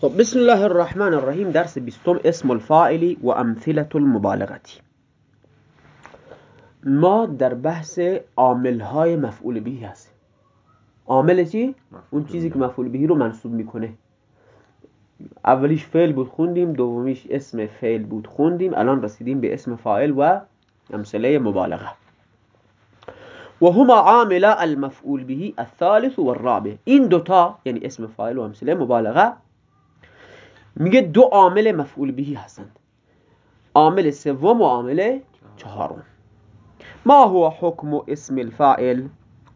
خب بسم الله الرحمن الرحیم. درس بیستم اسم الفاعلی و امثله المبالغتی ما در بحث عامل های مفعول بهی هستیم عامل چی؟ اون چیزی که مفعول بهی رو منصوب می‌کنه. اولیش فعل بود خوندیم. دومیش اسم فعل بود خوندیم. الان رسیدیم به اسم فاعل و امثله مبالغه و هما عامل المفعول بهی الثالث و الرابع. این دوتا یعنی اسم فاعل و امثله مبالغه میگه دو عامل مفعول بهی هستند. عامل سوم و عامل چهارم. ما هو حکم اسم الفاعل؟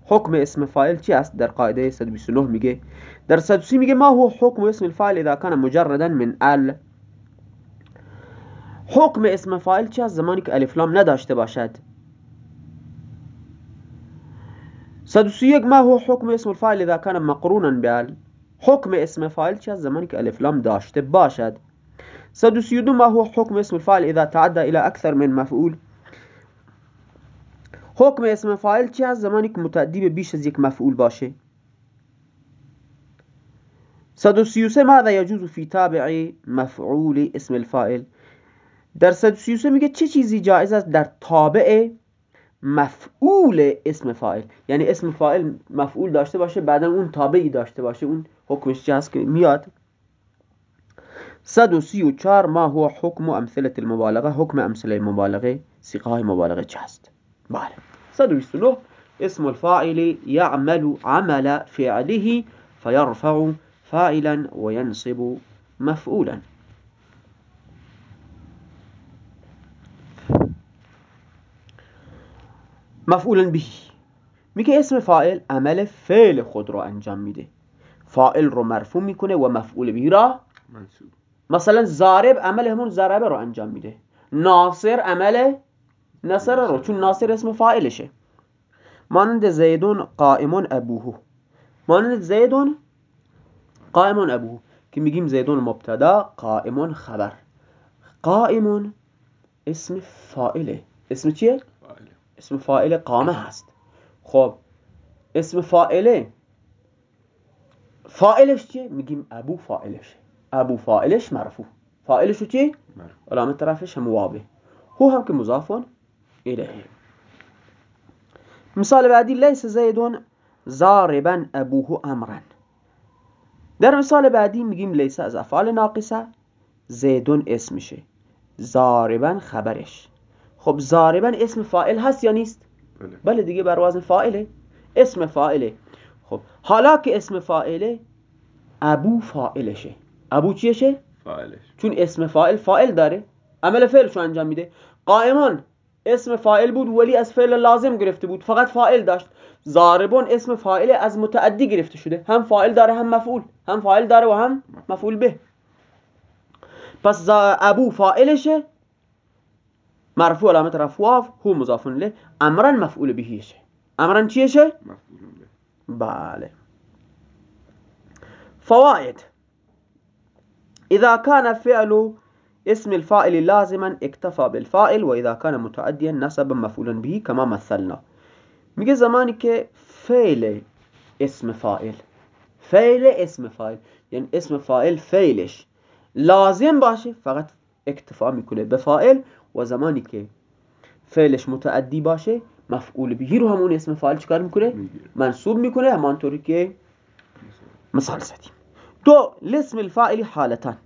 حکم اسم فاعل چی است؟ در قاعده 129 میگه. در 130 میگه ما هو حکم اسم الفاعل اذا كان مجردا من ال. حکم اسم فاعل چی است؟ زمانی که الف لام نداشته باشد. 131 ما هو حکم اسم الفاعل اذا كان مقرونا بال حکم اسم فاعل چی است زمانی که الف لام داشته باشد؟ 132 ما هو حکم اسم الفاعل اذا تعدى الى اكثر من مفعول. حکم اسم فاعل چی است زمانی که متعدی به بیش از یک مفعول باشه؟ 133 ماذا يجوز في تابع مفعول اسم الفاعل. در 133 میگه چه چیزی جایز است؟ در تابع مفعول اسم فاعل. یعنی اسم فاعل مفعول داشته باشه بعدا اون تابعی داشته باشه. اون حکمش هست که میاد؟ 134 ما هو حکم امثله المبالغه. حکم امثله المبالغه سیقه های مبالغه چه هست؟ بله. 129 اسم الفاعل يعمل عمل فعله فيرفع فاعلا وينصب مفعولا. مفعولا به. میگه اسم فاعل عمل فعل خود رو انجام میده. فاعل رو مرفوع می‌کنه و مفعول به را منصوب. مثلا زارب عمل همون ضربه رو انجام میده. ناصر عمل نصر رو چون ناصر اسم فاعلشه. مانند زیدون قائمون ابوه مانند زیدون قائمون ابوه که میگیم زیدون مبتدا قائمون خبر. قائمون اسم فاعله. اسم چیه؟ فائله. اسم فاعل قامه هست. خب اسم فاعله فاعلش چیه؟ میگیم ابو فاعلش. ابو فاعلش مرفوع چی؟ علامت طرفش هم واضح هو هم که مضافون الیه. مثال بعدی لیس زیدون زاربا ابوه امرا در مثال بعدی میگیم لیس از افعال ناقصه زیدون اسمشه. زاربا خبرش. خب زاربا اسم فائل هست یا نیست؟ بله, بله دیگه بر وزن فائله اسم فائله خب حالا که اسم فائله ابو فائلشه ابو چیشه؟ فائلش چون اسم فائل فائل داره. عمل فعلشو انجام میده. قائمان اسم فائل بود ولی از فعل لازم گرفته بود. فقط فائل داشت. زاربون اسم فائل از متعدی گرفته شده. هم فائل داره هم مفعول. هم فائل داره و هم مفعول. به. پس ابو فائلشه مرفوع علامت رفواف هو مضاف له. امرا مفعول بهیشه امرا چیشه بله. فوائد اذا كان فعل اسم الفاعل لازما اكتفى بالفاعل واذا كان متعديا نسب مفعولا به كما مثلنا. میگه زمانی که فعل اسم فاعل فعل اسم فاعل یعنی اسم فاعل فعلش لازم باشه فقط اکتفا می‌کنه به فاعل و زمانی که فعلش متعدی باشه مفعول بهی رو همون اسم فاعل چیکار می‌کنه؟ منصوب می‌کنه همانطوری که مثال زدیم. دو لسم الفاعل حالتان.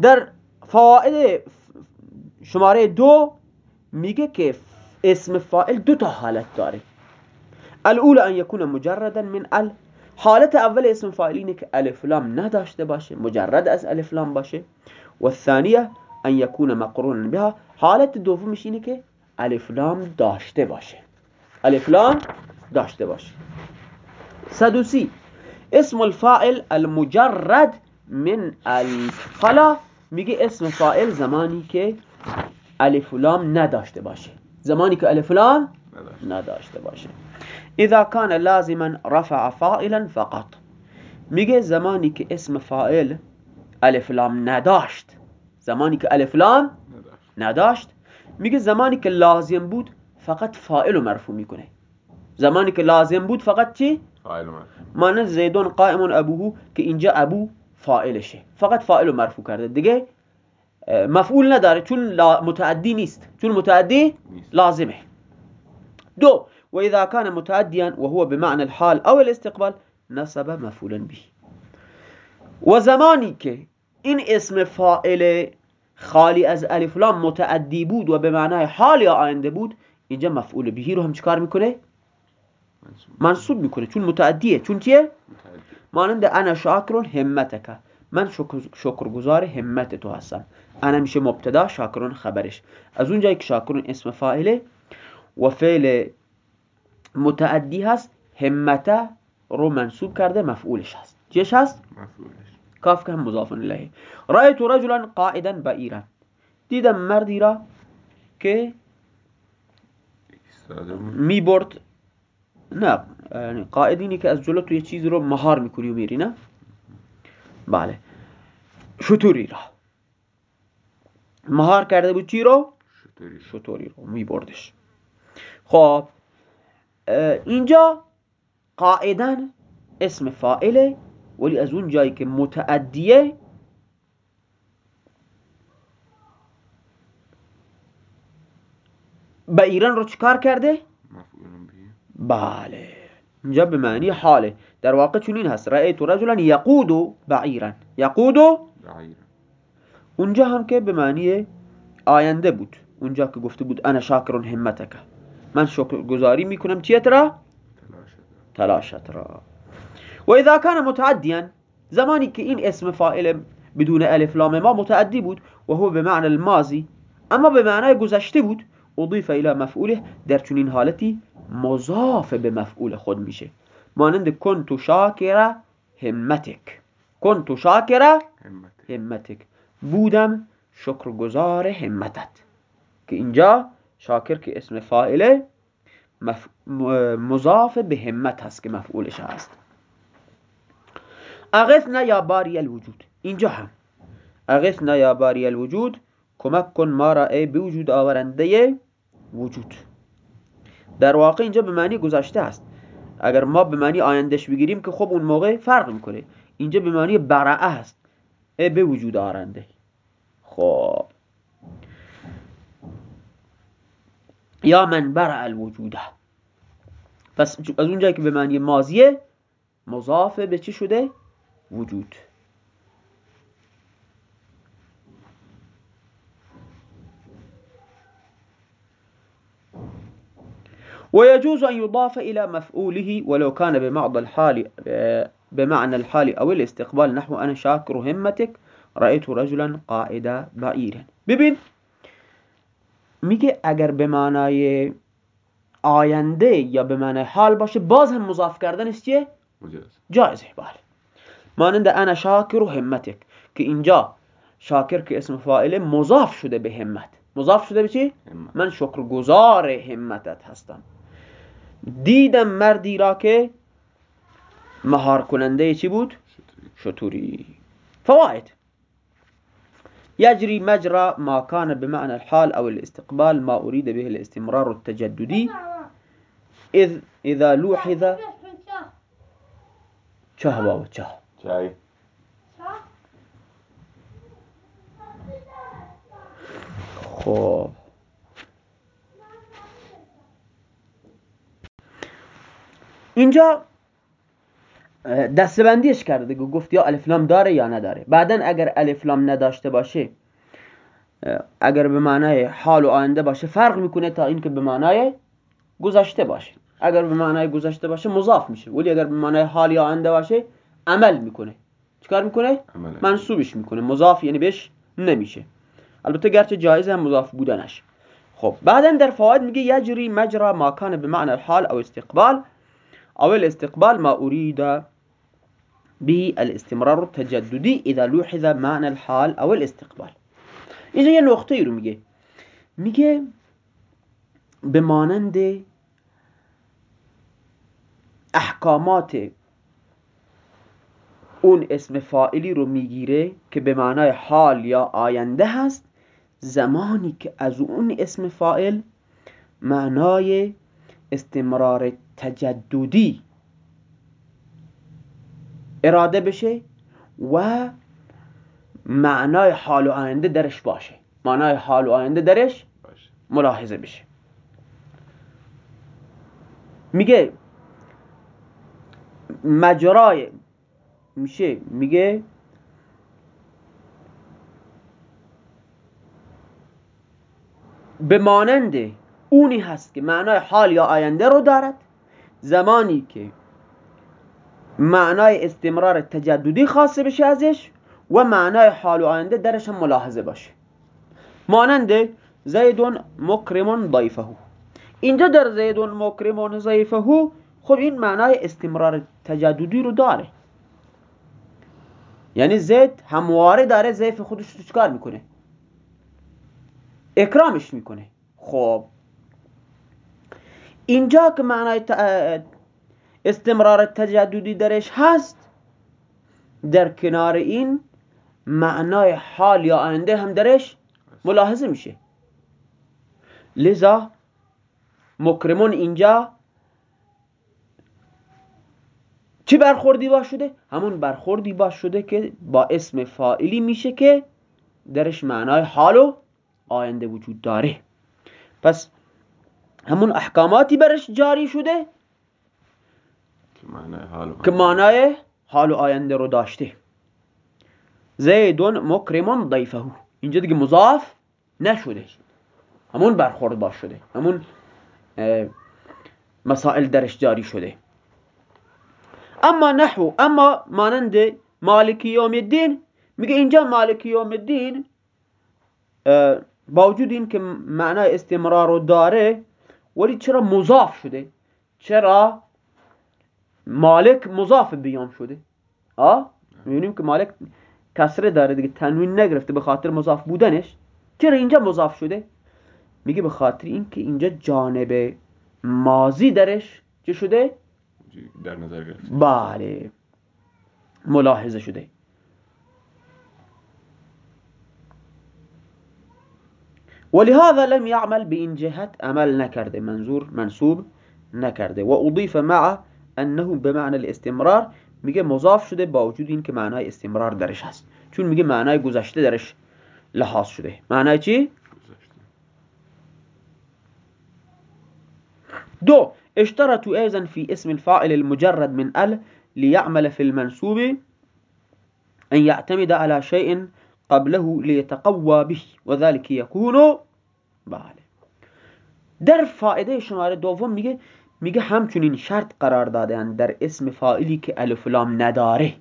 در فواید شماره دو میگه که اسم فاعل دو تا حالت داره. الاول ان یکون مجردا من ال. حالت اول اسم فاعل اینه که الف لام نداشته باشه مجرد از الف لام باشه. و الثانیه أن یکون مقرون بها. حالت دومش اینه که الف لام داشته باشه. الف لام داشته باشه. سدوسی. اسم الفاعل المجرد من الفلا. میگه اسم فاعل زمانی که الف لام نداشته باشه. زمانی که الف لام نداشته. باشه. اذا كان لازما رفع فاعلا فقط. میگه زمانی که اسم فاعل الف لام نداشت. زمانی که الف لام نداشت. میگه زمانی که لازم بود فقط فاعل مرفوع می‌کنه. زمانی که لازم بود فقط چی؟ فاعل مرفوع. مانند زیدون قائم ابوه که اینجا ابو فائلشه فقط فائل رو مرفوع کرده. دیگه مفعول نداره. چون متعدی نیست. چون متعدی لازمه. دو و اذا كان متعديا وهو بمعنى الحال او الاستقبال نصب مفعولا به. و زمانی که این اسم فائل خالی از الف لام متعدی بود و به معنای حال یا آینده بود اینجا مفعول بهی رو هم چیکار می‌کنه؟ منصوب می‌کنه. چون متعدیه. چون چیه مانند انا شاکرون همتک. من شکرگزار همت تو هستم. انا میشه مبتدا شاکرون خبرش. از اونجایی که شاکرون اسم فاعله و فعل متعدی هست همت رو منصوب کرده مفعولش هست. چیش هست؟ مفعولش. کاف که هم مضاف الیه. رایت رجلا قاعدا بایرا دیدم مردی را که می برد نه یعنی قاعدینی که از جلو تو یه چیزی رو مهار می‌کنی و میری نه؟ بله. شطوری را. مهار کرده بود چی رو؟ شطوری رو. می بردش خب اینجا قاعدا اسم فائله ولی از اون جایی که متعدیه به ایران رو چکار کرده؟ بله. اینجا به معنی حاله. در واقع چون هست. رأیت رجلا یقود بعیرا یقود اونجا هم که به معنی آینده بود. اونجا که گفته بود انا شاکر همتک. من شکر گذاری می‌کنم چیت را؟ تلاشت را. و اذا کان متعدیا زمانی که این اسم فاعل بدون الف لام ما متعدی بود و هو به معنی الماضی اما به معنای گذشته بود اضیف الى مفعوله در چنین حالتی مضاف به مفعول خود میشه. مانند کنتو شاکر همتک. کنتو شاکر همتک. بودم شکرگزار همتت. که اینجا شاکر که اسم فاعله مضاف به همت هست که مفعولش هست. اغثنا یا باری الوجود. اینجا هم. اغثنا یا باری الوجود کمک کن ما را ای به وجود آورنده وجود. در واقع اینجا به معنی گذشته است. اگر ما به معنی آیندهش بگیریم که خب اون موقع فرق می‌کنه. اینجا به معنی برعه است. ای به وجود آورنده. خب. یا من برع الوجوده پس از اونجایی که به معنی ماضیه مضاف به چی شده؟ وجود. ويجوز أن يضاف إلى مفعوله ولو كان بمعنى الحال بمعنى الحال أو الاستقبال نحو أنا شاكر همتك رأيت رجلا قائدا بعيرا. ببین میگه اگر به معنای آینده یا به معنای حال باشه باز هم مضاف کردنش چیه؟ جایزه بله. مانند انا شاکر و همتک که اینجا شاکر که اسم فاعله مضاف شده به همت. مضاف شده به چی؟ من شکرگزار همتت هستم. دیدم مردی را که مهار کننده چی بود؟ شطوری فواید. يجري مجرى ما كان بمعنى الحال أو الاستقبال ما أريد به الاستمرار التجددي إذ إذا لوحظ چه؟ بابا چه چای. خب. اینجا دستبندیش کرده گفت یا الفلام داره یا نداره. بعدا اگر الفلام نداشته باشه اگر به معنای حال و آینده باشه فرق می‌کنه تا اینکه به معنای گذشته باشه. اگر به معنای گذشته باشه مضاف میشه. ولی اگر به معنای حال یا آینده باشه عمل می‌کنه. چیکار می‌کنه؟ منصوبش می‌کنه. مضاف یعنی بهش نمیشه. البته گرچه جایز هم مضاف بودنش. خب بعدا در فواید میگه یجری مجرا ما کان به معنی الحال او استقبال. او الاستقبال ما اريد به الاستمرار التجددي اذا لوحظ معنى الحال او الاستقبال. اینجا یه نقطه ای رو میگه. میگه به مانند احکامات اون اسم فائلی رو می‌گیره که به معنای حال یا آینده هست. زمانی که از اون اسم فائل معنای استمرار تجددی اراده بشه و معنای حال و آینده درش باشه. معنای حال و آینده درش ملاحظه بشه. میگه مجرای میشه. میگه به مانند اونی هست که معنای حال یا آینده رو دارد. زمانی که معنای استمرار تجددی خاصه بشه ازش و معنای حال و آینده درش هم ملاحظه باشه. مانند زیدون مکرمون ضیفه اینجا در زیدون مکرمون ضیفه خب این معنای استمرار تجددی رو داره. یعنی زید همواره داره ضیف خودش رو چکار می‌کنه؟ اکرامش می‌کنه. خب. اینجا که معنای استمرار تجددی درش هست در کنار این معنای حال یا آینده هم درش ملاحظه میشه. لذا مکرمون اینجا چی برخوردی باش شده؟ همون برخوردی باش شده که با اسم فائلی میشه که درش معنای حال و آینده وجود داره. پس همون احکاماتی برش جاری شده که معنای حال و آینده. رو داشته. زیدون مکرمون ضیفه. اینجا دیگه مضاف نشده. همون برخورد باش شده. همون مسائل درش جاری شده. اما نحو اما مانند مالکی یوم الدین میگه اینجا مالکی یوم الدین با وجود این که معنای استمرار رو داره ولی چرا مضاف شده؟ چرا مالک مضاف بیام شده؟ آه می‌بینیم که مالک کسره داره دیگه تنوین نگرفته به خاطر مضاف بودنش. چرا اینجا مضاف شده؟ میگه به خاطر اینکه اینجا جانب مازی درش چه شده؟ در نظر گرفته بله. ملاحظه شده. ولهذا لم يعمل این جهت عمل نکرده. منظور منصوب نکرده. و اضیف مع انه به معنی الاستمرار میگه مضاف شده با وجود این که معنای استمرار درش هست. چون میگه معنای گذشته درش لحاظ شده. معنای چی؟ دو اشترطوا أيضا في اسم الفاعل المجرد من ال ليعمل في المنسوب أن يعتمد على شيء قبله ليتقوى به وذلك يكون بله در فائدة شماره دوم میگه میگه همچنین شرط قرار دادن در اسم فاعلی که الف لام نداره.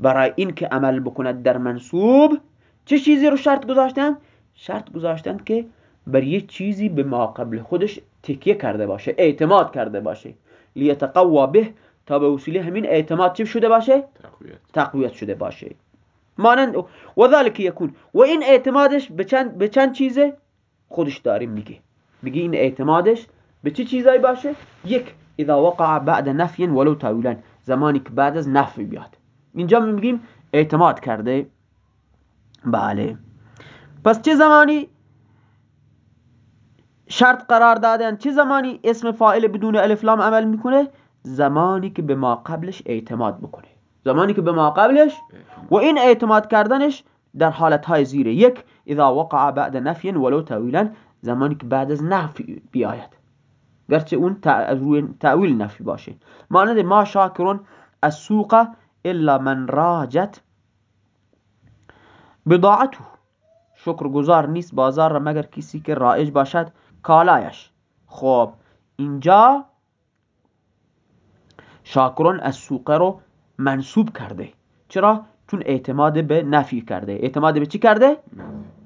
برای این که عمل بکند در منصوب چه چیزی رو شرط گذاشتن شرط گذاشتن که بر یه چیزی به ما قبل خودش تکیه کرده باشه اعتماد کرده باشه. لیتقوا به تا به وسیله همین اعتماد چی شده باشه؟ تقویت. تقویت شده باشه. مانند و ذلك یکون. و این اعتمادش به چند, به چند چیزه؟ خودش داریم میگه. میگه این اعتمادش به چه چیزایی باشه؟ یک اذا وقع بعد نفی ولو تاویلا زمانی که بعد از نفی بیاد. اینجا میگیم اعتماد کرده. بله. پس چه زمانی؟ شرط قرار دادن چه زمانی اسم فاعل بدون الف لام عمل می‌کنه؟ زمانی که به ما قبلش اعتماد بکنه. زمانی که به ما قبلش و این اعتماد کردنش در حالت های زیره یک اذا وقع بعد نفی ولو تاویلا زمانی که بعد از نفی بیاید. گرچه اون تأویل نفی باشه. مانند ما شاکرون السوق الا من راجت بضاعته. شکر گذار نیست بازار مگر کسی که رایج باشد کالایش. خب اینجا شاکرون از سوقه رو منصوب کرده. چرا؟ چون اعتماد به نفی کرده. اعتماد به چی کرده؟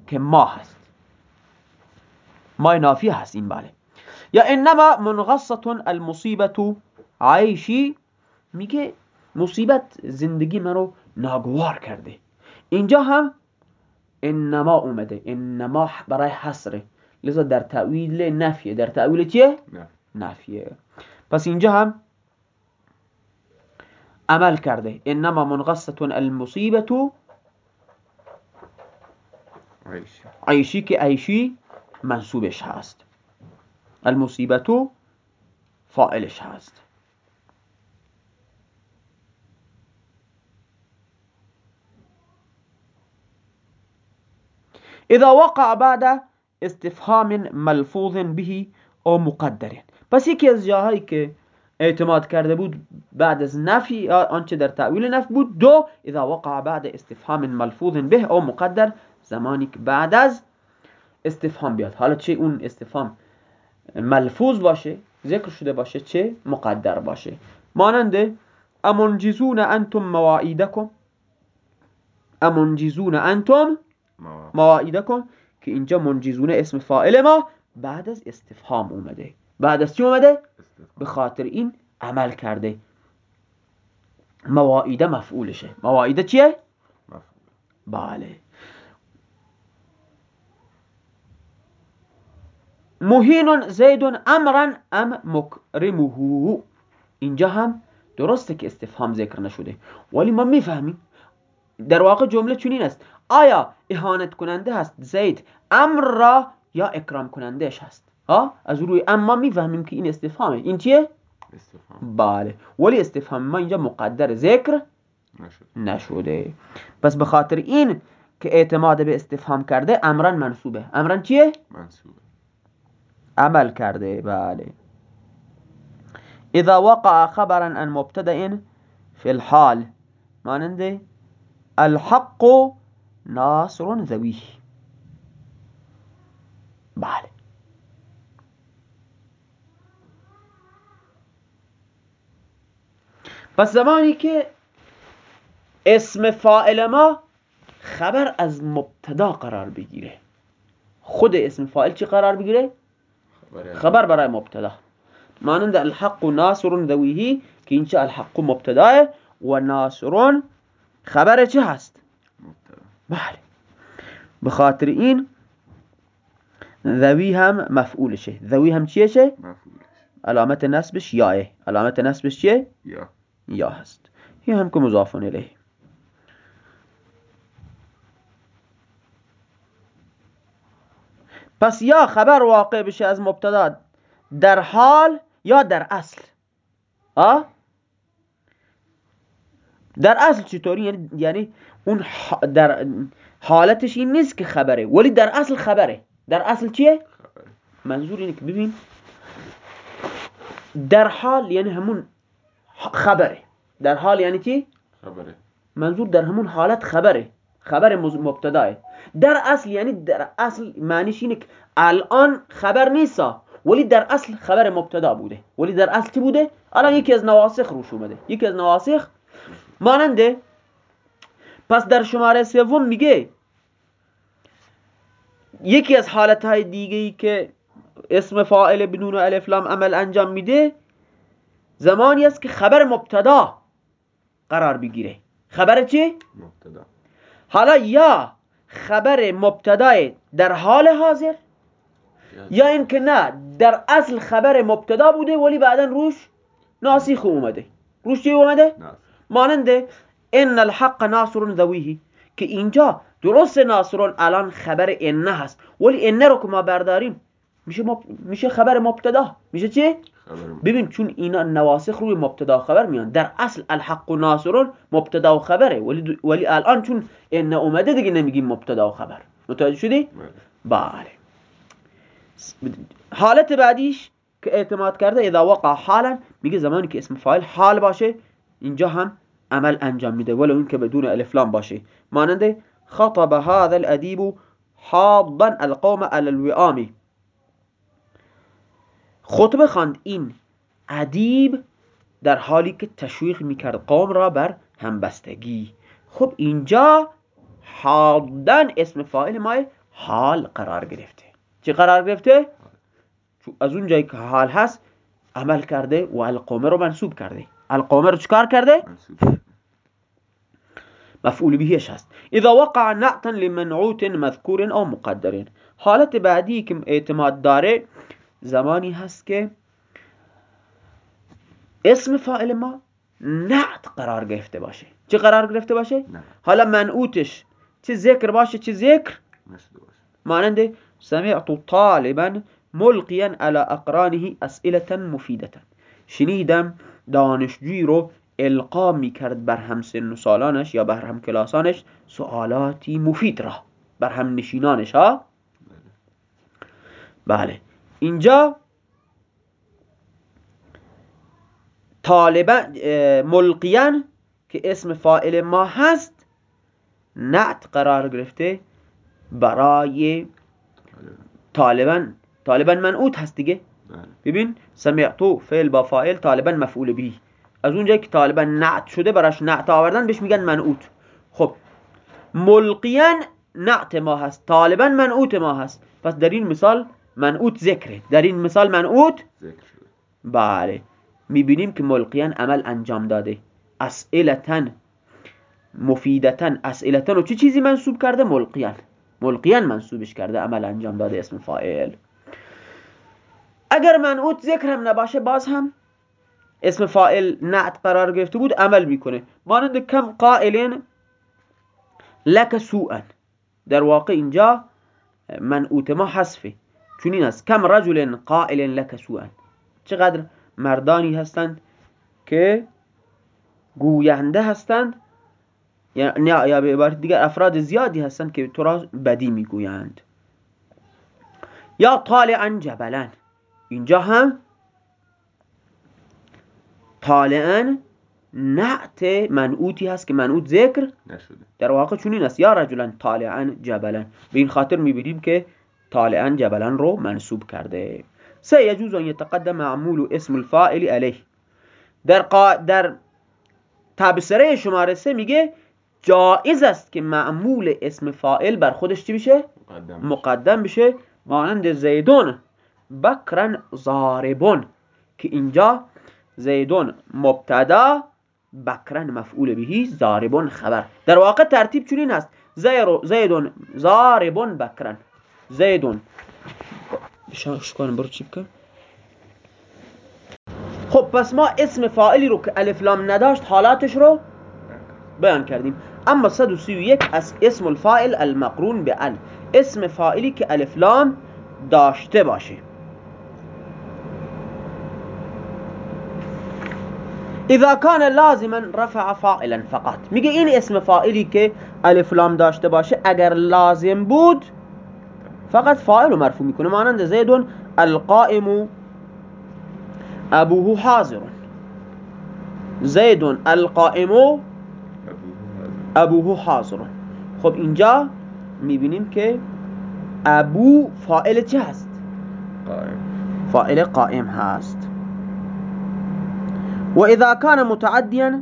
که ما هست. ما نافی هست این بله. یا انما منغصتون المصیبت عیشی. میگه مصیبت زندگی منو ناگوار کرده. اینجا هم انما اومده. انما برای حسره لذا در تعویل نفیه. در تعویل چیه؟ نفیه. پس اینجا هم عمل کرده. انما منغصه المصیبتو عیشی. که عیشی منصوبش هست. المصیبتو فائلش هست. اذا وقع بعد استفهام ملفوظ به او مقدر. پس یکی از جاهایی که اعتماد کرده بود بعد از نفی آنچه در تعویل نفی بود دو اذا وقع بعد استفهام ملفوظ به او مقدر زمانی که بعد از استفهام بیاد. حالا چه اون استفهام ملفوظ باشه ذکر شده باشه چه مقدر باشه. مانند امنجزون انتم مواعیدکم؟ امنجزون انتم مواعیدکم؟ که اینجا منجزونه اسم فاعل ما بعد از استفهام اومده. بعد از چی اومده؟ به خاطر این عمل کرده. مواعیده مفعولشه. مواعیده چیه؟ بله. مهین زید امرا ام مکرمه. اینجا هم درسته که استفهام ذکر نشده. ولی ما می‌فهمیم. در واقع جمله چنین است. آیا اهانت کننده هست. زید امر را یا اکرام کنندهش هست؟ ها؟ از روی اما می‌فهمیم که این استفهامه. این چیه؟ استفهام. بله. ولی استفهام ما اینجا مقدر ذکر نشد نشده. پس به خاطر این که اعتماد به استفهام کرده امران منصوبه. امران چیه؟ منصوبه. عمل کرده. بله. اذا وقع خبرا عن مبتدا في الحال ماننده الحق ناصر ذویه بله. پس زمانی که اسم فاعل ما خبر از مبتدا قرار بگیره. خود اسم فاعل چی قرار بگیره؟ خبر برای مبتدا. مانند الحق ناصر ذویه که اینجا الحق مبتداه و ناصر خبر چه هست؟ مبتدا. بله. به خاطر این ذوی هم مفعولشه. ذوی هم چیه شه علامت نسبش یاه علامت نسبش چیه؟ یا. یا هست. این هم که مضاف الیه. پس یا خبر واقع بشه از مبتدا در حال یا در اصل. آه؟ در اصل چطوری؟ یعنی, یعنی اون در حالتش این نیست که خبره. ولی در اصل خبره. در اصل چیه؟ منظور اینه که ببین در حال یعنی همون خبره. در حال یعنی چی؟ خبره. منظور در همون حالت خبره. خبر مبتداه در اصل یعنی در اصل معنیش اینه که الان خبر نیستا ولی در اصل خبر مبتدا بوده. ولی در اصل چی بوده؟ الان یکی از نواسخ روش اومده. یکی از نواسخ ماننده پس در شماره سوم میگه یکی از حالتهای دیگه ای که اسم فاعل بدون الف لام عمل انجام میده زمانی است که خبر مبتدا قرار بگیره خبر چی؟ مبتدا حالا یا خبر مبتدای در حال حاضر یا اینکه نه در اصل خبر مبتدا بوده ولی بعدا روش ناسخ اومده روش چی اومده؟ ماننده ان الحق ناصر ذویه که اینجا درست ناصرون الان خبر انه هست ولی انه رو که ما برداریم میشه, مب... میشه خبر مبتدا میشه چی؟ ببین چون اینا نواسخ روی مبتدا خبر میان در اصل الحق و ناصرون مبتدا و خبره ولی, ولی الان چون انه اومده دیگه نمیگیم مبتدا و خبر متوجه شدی؟ بله. بله حالت بعدیش که اعتماد کرده اذا وقع حالا میگه زمانی که اسم فاعل حال باشه اینجا هم عمل انجام میده. ولو اینکه بدون الف لام باشه. مانند خطب هذا الادیب حاضا القوم على الوئام. خطبه خواند. این ادیب در حالی که تشویق می‌کرد قوم را بر همبستگی. خب اینجا حاضن اسم فاعل ما حال قرار گرفته. چه قرار گرفته؟ از اون جایی که حال هست عمل کرده و القومه رو منصوب کرده. القومه رو چکار کرده؟ مفعول بهش هست اذا وقع نعتا لمنعوت مذکور او مقدر. حالت بعدی که اعتماد داره زمانی هست که اسم فاعل ما نعت قرار گرفته باشه. چه قرار گرفته باشه؟ حالا منعوتش چه ذکر باشه؟ چه ذکر؟ مانند سمعت طالبا ملقیا على اقرانه اسئله مفیدة. شنیدم دانشجویی رو القا می‌کرد بر همسن و سالانش یا بر هم کلاسانش سوالاتی مفید را بر هم نشینانش ها؟ بله. اینجا طالبا ملقیان که اسم فاعل ما هست نعت قرار گرفته برای طالبا طالبا منعوت هست دیگه. بله ببین سمعتو فعل با فاعل طالبا مفعول به. از اونجایی که طالبا نعت شده براش نعت آوردن بهش میگن منعوت. خب ملقیان نعت ما هست طالبا منعوت ما هست. پس در این مثال منعوت ذکره. در این مثال منعوت ذکر بله. می‌بینیم که ملقیان عمل انجام داده. اسئلتن مفیدتن اسئلتن و چه چیزی منصوب کرده؟ ملقیان ملقیان منصوبش کرده عمل انجام داده اسم فاعل. اگر منعوت ذکر هم نباشه باز هم اسم فاعل نعت قرار گرفته بود عمل می‌کنه. مانند کم قائلین لک سوءا. در واقع اینجا منعوت ما حذفه. چون این است. کم رجل قائل لک سوءا. چقدر مردانی هستند که گوینده هستند. یا نه یا به عبارت دیگر افراد زیادی هستند که تو را بدی می‌گویند. یا طالعا جبلا. اینجا هم طالعا نعت منعوتی هست که منعوت ذکر نشده. در واقع چنین است. یا رجلا طالعا جبلا به این خاطر می‌بینیم که طالعا جبلا رو منصوب کرده. سه یجوز ان یتقدم معمول اسم الفاعل علیه. در قا... در تبصره شماره سه میگه جائز است که معمول اسم فاعل بر خودش چی بشه؟ مقدم مقدم بشه. مانند زیدون. بکرن زاربون که اینجا زیدون مبتدا بکرن مفعول بهی زاربون خبر. در واقع ترتیب چنین است. زیدون زاربون بکرن. زیدون. شاش کنم برو چی بکن خب پس ما اسم فاعلی رو که الف لام نداشت حالاتش رو بیان کردیم. اما 131 از اسم الفاعل المقرون به ال. اسم فاعلی که الف لام داشته باشه. اذا کان لازما رفع فاعلا فقط. میگه این اسم فاعلی که الف لام داشته باشه اگر لازم بود فقط فاعل رو مرفوع می‌کنه. مانند زیدون القائم ابوه حاضر. زیدون القائم ابوه حاضر. خب اینجا می‌بینیم که ابو فاعل چه هست؟ قائم. فاعل قائم هست. و اذا كان متعديا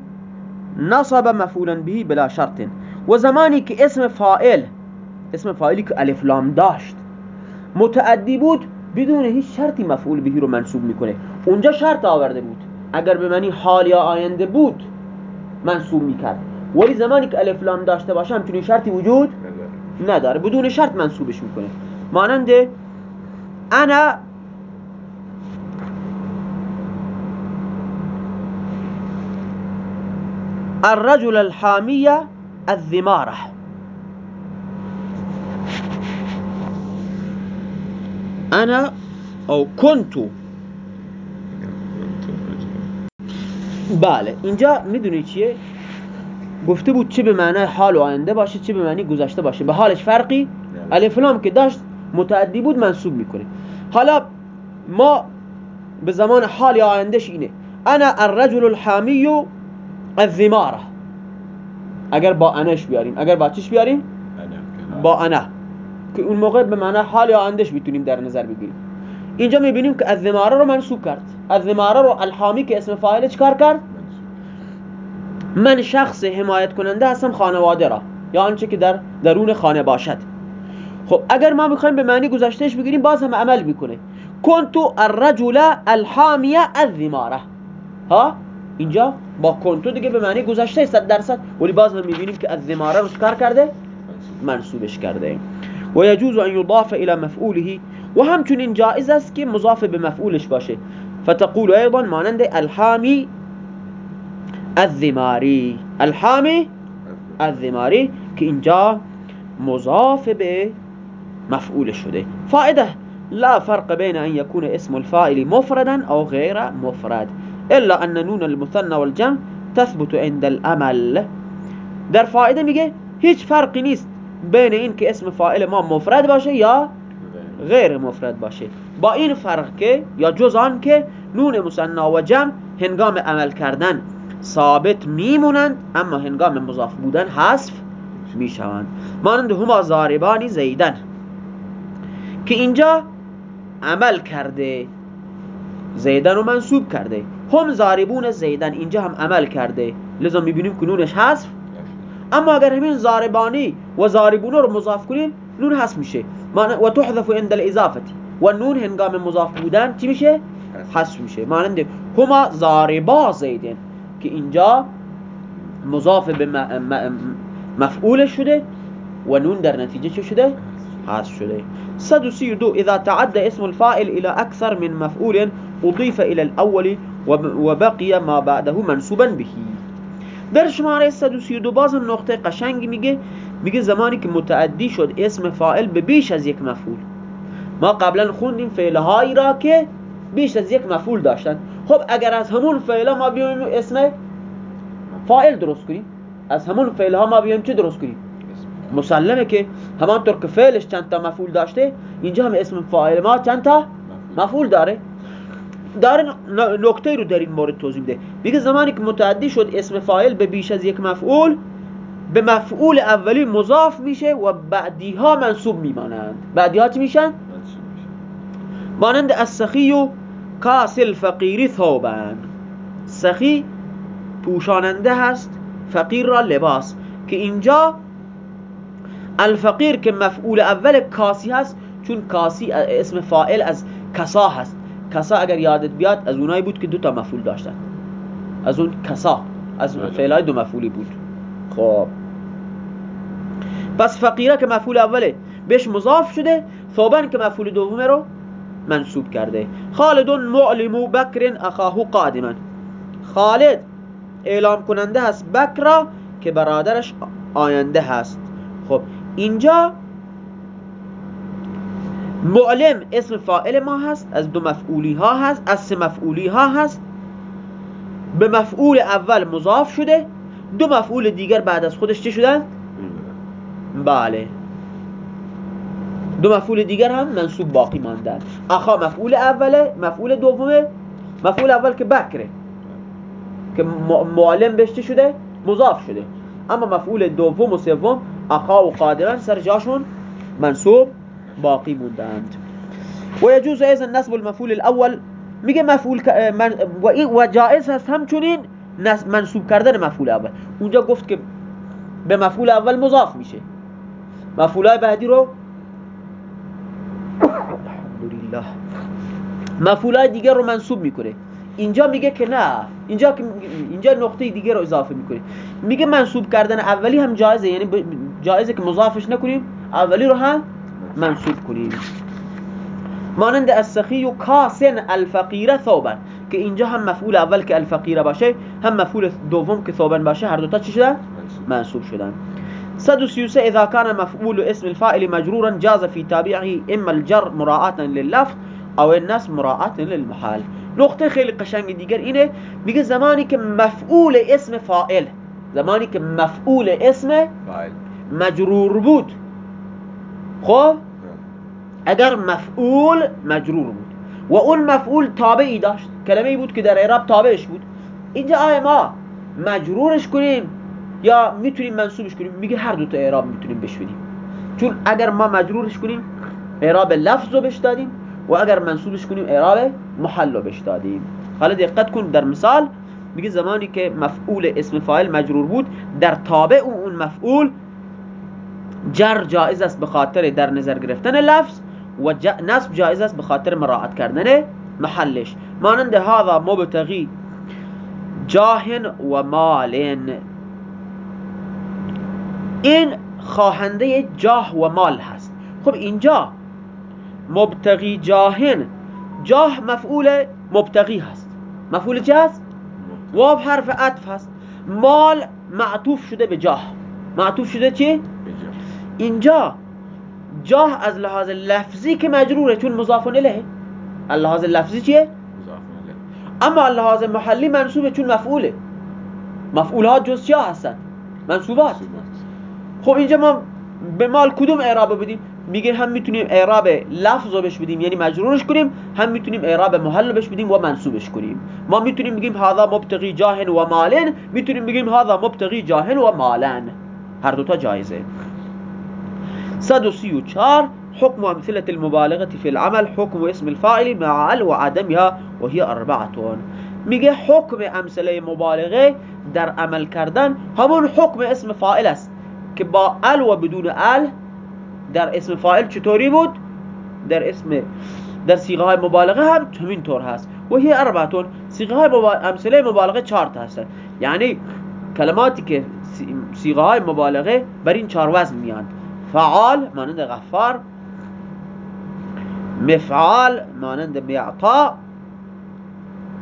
نصب مفعولا به بلا شرط. و زمانی که اسم فاعل اسم فاعلی که الف لام داشت متعدی بود بدون هیچ شرطی مفعول بهی رو منصوب می‌کنه. اونجا شرط آورده بود. اگر به معنی حال یا آینده بود منصوب می‌کرد. ولی زمانی که الف لام داشته باشه همچنین شرطی وجود نداره. نداره. بدون شرط منصوبش می‌کنه. مانند انا الرجل الحامية الذمارة. أنا أو كنت. بله اینجا می‌دونی چیه؟ گفته بود چه به معنی حال و آینده باشه چه به معنی گذشته باشه. به حالش فرقی الف لام که داشت متعدی بود منصوب می‌کنه. حالا ما به زمان حال یا آیندهش اینه. انا الرجل الحامی الذماره اگر با انش بیاریم. اگر با چش بیاریم؟ با انا که اون موقع به معنی حال یا آیندهش می‌تونیم در نظر بگیریم. اینجا می‌بینیم که الذماره رو منصوب کرد. الذماره رو الحامی که اسم فاعل چکار کرد؟ من شخص حمایت کننده هستم خانواده را. یا آنچه که در درون خانه باشد. خب اگر ما می‌خوایم به معنی گذشتهش بگیریم باز هم عمل می‌کنه. کنتو الرجل الحامیه الذماره ها؟ اینجا با کنتو دیگه به معنی گذشته 100 درصد. ولی باز هم می‌بینیم که الذماره رو کار کرده منصوبش کرده. و یجوز ان یضاف الى مفعوله. و همچنین جائز است که مضاف به مفعولش باشه. فتقول ایضا مانند الحامی الذماری الحامی الذماری که اینجا مضاف به مفعول شده. فائده لا فرق بين أن يكون اسم الفاعل مفردا أو غير مفرد. إلا أن نون المثنى والجمع تثبت عند الأمل. در فائده میگه هیچ فرقی نیست بین این که اسم فاعل ما مفرد باشه یا غیر مفرد باشه. با این فرق که یا جز آن که نون مصنا و جمع هنگام عمل کردن ثابت میمونند اما هنگام مضاف بودن حذف می‌شوند. مانند هما زاربانی زیدن که اینجا عمل کرده زیدن رو منصوب کرده. هم زاربون زیدن. اینجا هم عمل کرده. لذا می‌بینیم که نونش حذف. اما اگر همین زاربانی و زاربون رو مضاف کنیم نون حذف میشه. و تحذف عند الاضافه. و نون هنگام مضاف بودن چی میشه؟ حذف میشه. مانند هما زاربا زیدن. که اینجا مضاف به مفعول شده و نون در نتیجه چه شده؟ حذف شده. 132 اذا تعدى اسم الفاعل الى اكثر من مفعول اضيف الى الاول وبقي ما بعده منصوبا به در شماره 132 باز نقطه قشنگ میگه میگه زمانی که متعدی شد اسم فاعل به بیش از یک مفعول. ما قبلا خوندیم فعلهایی را که بیش از یک مفعول داشتن. خب اگر از همون فعل ما بیایم اسم فاعل درست کنیم از همون فعل ها ما بیایم چه درست کنیم؟ مسلمه که همانطور که فعلش چند تا مفعول داشته اینجا هم اسم فاعل ما چند تا مفعول داره؟ داره نکته رو در این مورد توضیح میده. میگه زمانی که متعدی شد اسم فاعل به بیش از یک مفعول به مفعول اولی مضاف میشه و بعدی ها منصوب میمانند. بعدی ها چی میشن؟ مانند السخی و کاس الفقیری ثوبن سخی پوشاننده هست فقیر را لباس. که اینجا الفقیر که مفعول اول کاسی هست چون کاسی اسم فائل از کسا هست. کسا اگر یادت بیاد از اونایی بود که دو تا مفعول داشتن. از اون کسا. از بله. فعلای دو مفعولی بود. خب. پس فقیره که مفعول اوله بهش مضاف شده ثوبن که مفعول دومه رو منصوب کرده. خالد معلم بکر اخاه قادما. خالد اعلام کننده هست بکرا که برادرش آینده هست. خب اینجا معلم اسم فائل ما هست از دو مفعولی ها هست از سه مفعولی ها هست. به مفعول اول مضاف شده دو مفعول دیگر بعد از خودش چه شدن؟ بله. دو مفعول دیگر هم منصوب باقی ماندن. اخا مفعول اوله مفعول دومه مفعول اول که بکره. که معلم بهش شده؟ مضاف شده. اما مفعول دوم و سوم اخا و قادرا سر جاشون منصوب باقی موندند و یجوز ایضا نصب المفعول الاول. میگه مفعول و جائز هست همچنین منصوب کردن مفعول اول. اونجا گفت که به مفعول اول مضاف میشه. مفعول بعدی رو الحمدلله. مفعول دیگر رو منصوب می‌کنه. اینجا میگه که نه. اینجا اینجا نقطه دیگه رو اضافه می‌کنیم میگه منصوب کردن اولی هم جایزه یعنی جایزه که مضافش نکنیم. اولی رو هم منصوب کنیم. مانند السخی و کاسن الفقیره ثوبن که اینجا هم مفعول اول که الفقیره باشه هم مفعول دوم که ثوبن باشه هر دوتا چی شدن؟ منصوب شدن. 133 اذا كان مفعول اسم الفاعل مجرورا جاز في تابعه اما الجر مراعاة لللفظ أو النصب مراعاة للمحال. نقطه خیلی قشنگ دیگر اینه میگه زمانی که مفعول اسم فائل زمانی که مفعول اسم مجرور بود خب؟ اگر مفعول مجرور بود. و اون مفعول تابعی داشت. کلمه بود که در اعراب تابعش بود. اینجا آیا ما مجرورش کنیم یا می‌تونیم منصوبش کنیم؟ میگه هر دو تا اعراب می‌تونیم بش چون اگر ما مجرورش کنیم اعراب لفظ رو بش دادیم و اگر منصوبش کنیم اعراب محل رو بش دادیم. حالا دقت کن در مثال میگه زمانی که مفعول اسم فاعل مجرور بود در تابع اون مفعول جر جائز است به خاطر در نظر گرفتن لفظ و نصب جائز است به خاطر مراعات کردن محلش. مانند هذا مبتغی جاهن و مالن. این خواهنده جاه و مال هست. خب اینجا مبتغی جاهن جاه مفعول مبتغی هست. مفعول چه هست؟ واو حرف عطف هست. مال معطوف شده به جاه. معطوف شده چی؟ اینجا جاه از لحاظ لفظی که مجروره چون مضاف الیه. لحاظ لفظی چیه؟ اما لحاظ محلی منصوبه چون مفعوله. مفعول ها جز چیا هستن؟ منصوبات. خب اینجا ما به مال کدوم اعراب بدیم؟ میگه هم می‌تونیم اعراب لفظ رو بش بدیم یعنی مجرورش کنیم هم می‌تونیم اعراب محل رو بش بدیم و منصوبش کنیم. ما می‌تونیم بگیم هذا مبتغی جاهن و مالن می‌تونیم بگیم هذا مبتغی جاهن و مالن. هر دوتا جایزه. 134 حكم أمثلة المبالغة في العمل حكم اسم الفاعل مع ال وعدمها وهي أربعة. میگه حکم أمثلة مبالغة در عمل کردن همون حکم اسم فاعل است که با ال و بدون ال در اسم فاعل چطوری بود؟ در اسم در سیغه های مبالغه هم همین طور هست. و هی اربعتون سیغه های امثله مبالغه چهار تا هستن. یعنی کلماتی که سیغه های مبالغه بر این چهار وزن میان فعال مانند غفار مفعال مانند معطا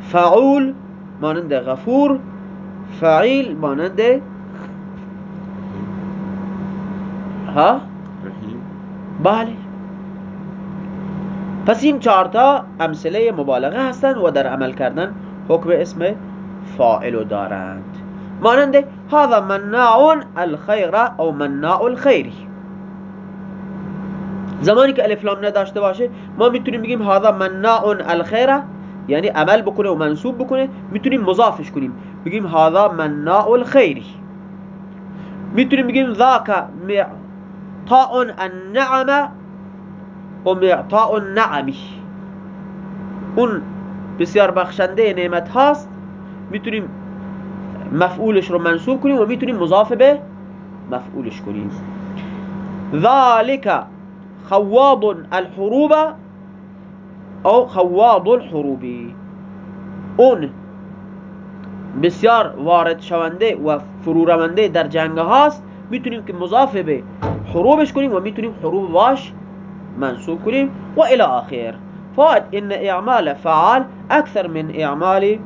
فعول مانند غفور فعیل مانند ها؟ بله. پس این چهارتا امثله مبالغه هستند و در عمل کردن حکم اسم فاعل دارند. مانند هذا مناع الخیر او مناع الخیری. زمانی که الف لام نداشته باشه ما می‌تونیم بگیم هذا مناع الخیر یعنی عمل بکنه و منصوب بکنه می‌تونیم مضافش کنیم. بگیم هذا مناع الخیری می‌تونیم بگیم ذاک معطاء النعم و معطاء النعمی اون بسیار بخشنده نعمت هاست. می‌تونیم مفعولش رو منصوب کنیم و می‌تونیم مضاف به مفعولش کنیم. ذالک خواب الحروب أو خواب الحروبی اون بسیار وارد شونده و فرو در جنگ هاست. میتونیم که مضاف به حروبش کنیم و میتونیم حروب باش منصوب کنیم. و إلى آخر. فائد ان اعمال فعال أكثر من اعمال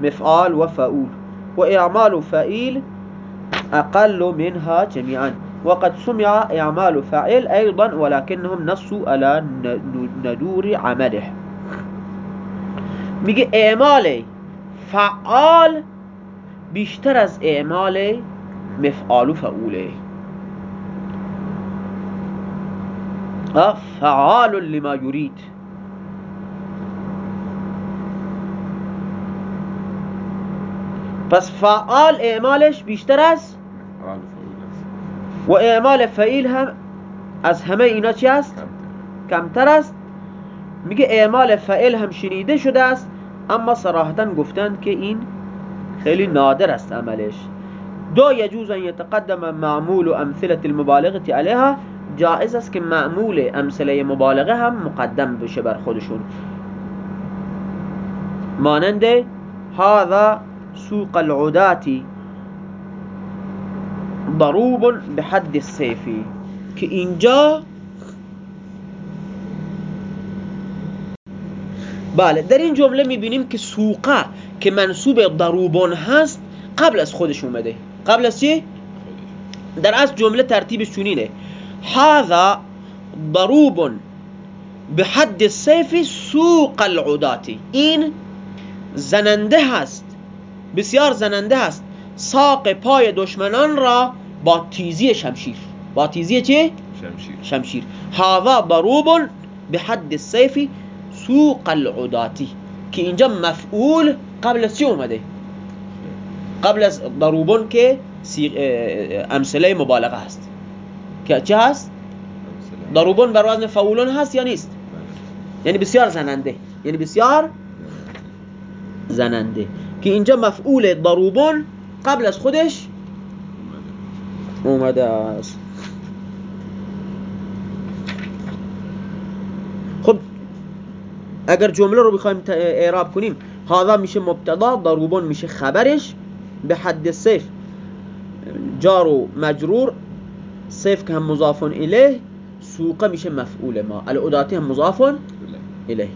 مفعال و فعول. و اعمال فعیل أقل منها جميعا وقد سمع إعمال فعل أيضا ولكنهم نصوا على ندور عمله. میگه اعمال فعال بیشتر از اعمال مفعال و فعوله. فعال لما يريد پس فعال اعمالش بیشتر است و اعمال فعیل هم از همه اینا چی است؟ کمتر است. میگه اعمال فعل هم شنیده شده است اما صراحتا گفتند که این خیلی نادر است عملش. دو یجوز ان یتقدم معمول امثله المبالغه علیها جائز است که معمول امثله مبالغه هم مقدم بشه بر خودشون. مانند هذا سوق العداتی ضروب به حد السیفی که اینجا بله در این جمله می‌بینیم که سوقه که منصوب ضروبون هست قبل از خودش اومده. قبل از چی؟ در از جمله ترتیبش چونینه هذا ضروب به حد السیف سوق العداتی این زننده هست. بسیار زننده هست. ساق پای دشمنان را با تیزی شمشیر. با تیزی چه؟ شمشیر. شمشیر. هذا ضروب به حد السیف سوق العداتی که اینجا مفعول قبل از چی اومده؟ قبل از ضروبون که امثله مبالغه هست. که چه هست؟ ضروبون بر وزن فعولون هست یا نیست؟ یعنی بسیار زننده. یعنی بسیار زننده. که اینجا مفعول ضروبون قبل از خودش اومده. است خب اگر جمله رو بخوایم اعراب کنیم هذا میشه مبتدا ضروبون میشه خبرش به حد سیف جار و مجرور سیف که هم مضافون الیه سوقه میشه مفعول ما. الاداتی هم مضافون الیه.